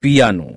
piano.